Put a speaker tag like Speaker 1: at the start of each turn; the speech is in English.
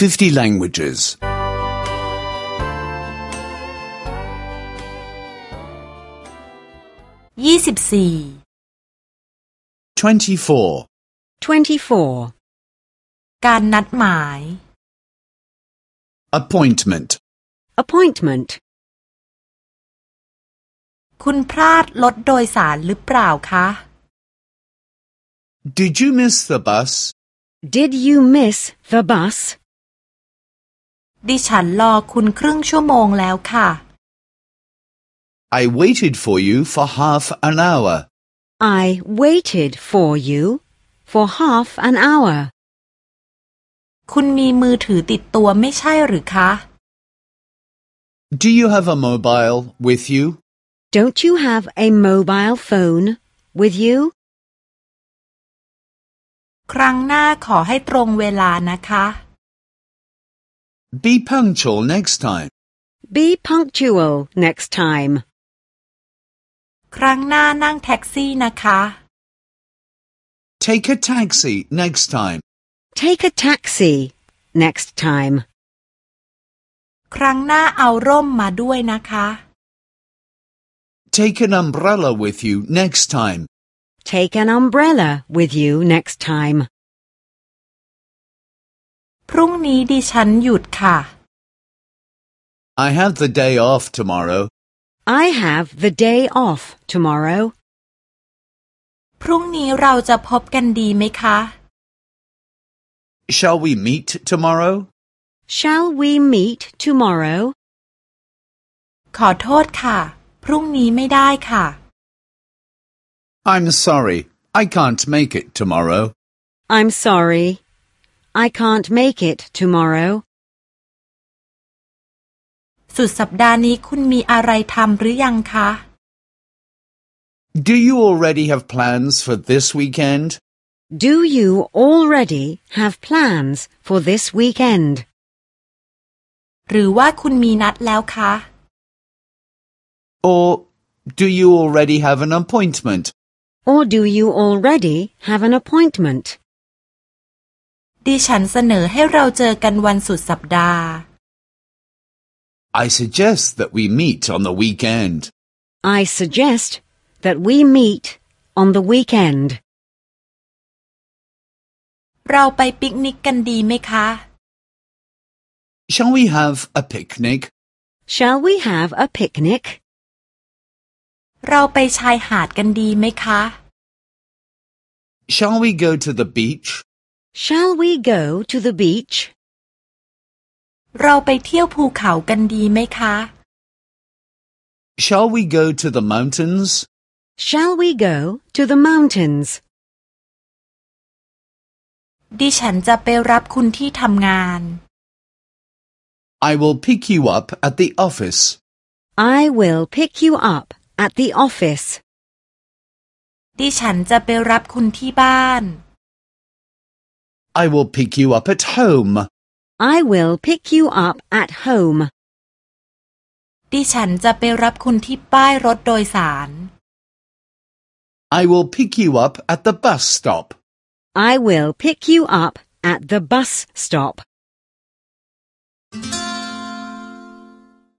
Speaker 1: 50 languages.
Speaker 2: ยี่สิบสี่
Speaker 1: 24.
Speaker 3: 24.
Speaker 2: การนัดหมาย
Speaker 1: Appointment.
Speaker 3: Appointment.
Speaker 2: คุณพลาดรถโดยสารหรือเปล่าคะ
Speaker 1: Did you miss the bus?
Speaker 3: Did you miss the bus?
Speaker 2: ดิฉันรอคุณครึ่งชั่วโมงแล้วค่ะ
Speaker 1: I waited for you for half an hour.
Speaker 3: I waited for you for half an hour.
Speaker 2: คุณมีมือถือติดตัวไม่ใช่หรือคะ
Speaker 1: Do you have a mobile with you?
Speaker 3: Don't you have a mobile phone with you?
Speaker 2: ครั้งหน้าขอให้ตรงเวลานะคะ
Speaker 1: Be punctual next time.
Speaker 3: Be punctual next time.
Speaker 2: ครั้งหน้านั่งแท็กซี่นะคะ
Speaker 1: Take a taxi next time.
Speaker 3: Take a taxi next time.
Speaker 2: ครั้งหน้าเอาร่มมาด้วยนะคะ
Speaker 1: Take an umbrella with you next time.
Speaker 3: Take an umbrella with you next time.
Speaker 2: พรุ่งนี้ดิฉันหยุดค่ะ
Speaker 1: I have the day off tomorrow.
Speaker 3: I have the day off tomorrow.
Speaker 2: พรุ่งนี้เราจะพบกันดีไหมคะ
Speaker 1: Shall we meet tomorrow?
Speaker 3: Shall we meet tomorrow?
Speaker 2: ขอโทษค่ะ พรุ่งนี้ไม่ได้ค่ะ
Speaker 1: I'm sorry. I can't make it tomorrow.
Speaker 3: I'm sorry. I can't make it tomorrow.
Speaker 2: สุดสัปดาห์นี้คุณมีอะไรทำหรือยังคะ
Speaker 1: Do you already have plans for this weekend?
Speaker 3: Do you already have plans for this weekend?
Speaker 2: หรือว่าคุณมีนัดแล้วคะ
Speaker 1: Or do you already have an appointment?
Speaker 3: Or do you already have an appointment?
Speaker 2: ดิฉันเสนอให้เราเจอกันวันสุดสัปดาห์
Speaker 1: I suggest that we meet on the weekend.
Speaker 3: I suggest that we meet on the weekend.
Speaker 2: เราไปปิกนิกกันดีไหมคะ
Speaker 1: Shall we have a picnic?
Speaker 3: Shall we have a picnic?
Speaker 2: เราไปชายหาดกันดีไหมคะ
Speaker 1: Shall we go to the beach?
Speaker 3: Shall we go to the beach?
Speaker 2: เราไปเที่ยวภูเขากันดีไหมคะ
Speaker 1: Shall we go to the mountains?
Speaker 3: Shall we go to the mountains?
Speaker 2: ดิฉันจะไปรับคุณที่ทำงาน
Speaker 1: I will pick you up at the office.
Speaker 3: I will pick you up at the office.
Speaker 2: ดิฉันจะไปรับคุณที่บ้าน
Speaker 1: I will pick you up at home.
Speaker 3: I will pick you up at home.
Speaker 2: ดิฉันจะไปรับคุณที่ป้ายรถโดยสาร
Speaker 1: I will pick you up at the bus stop.
Speaker 3: I will pick you up at the bus stop.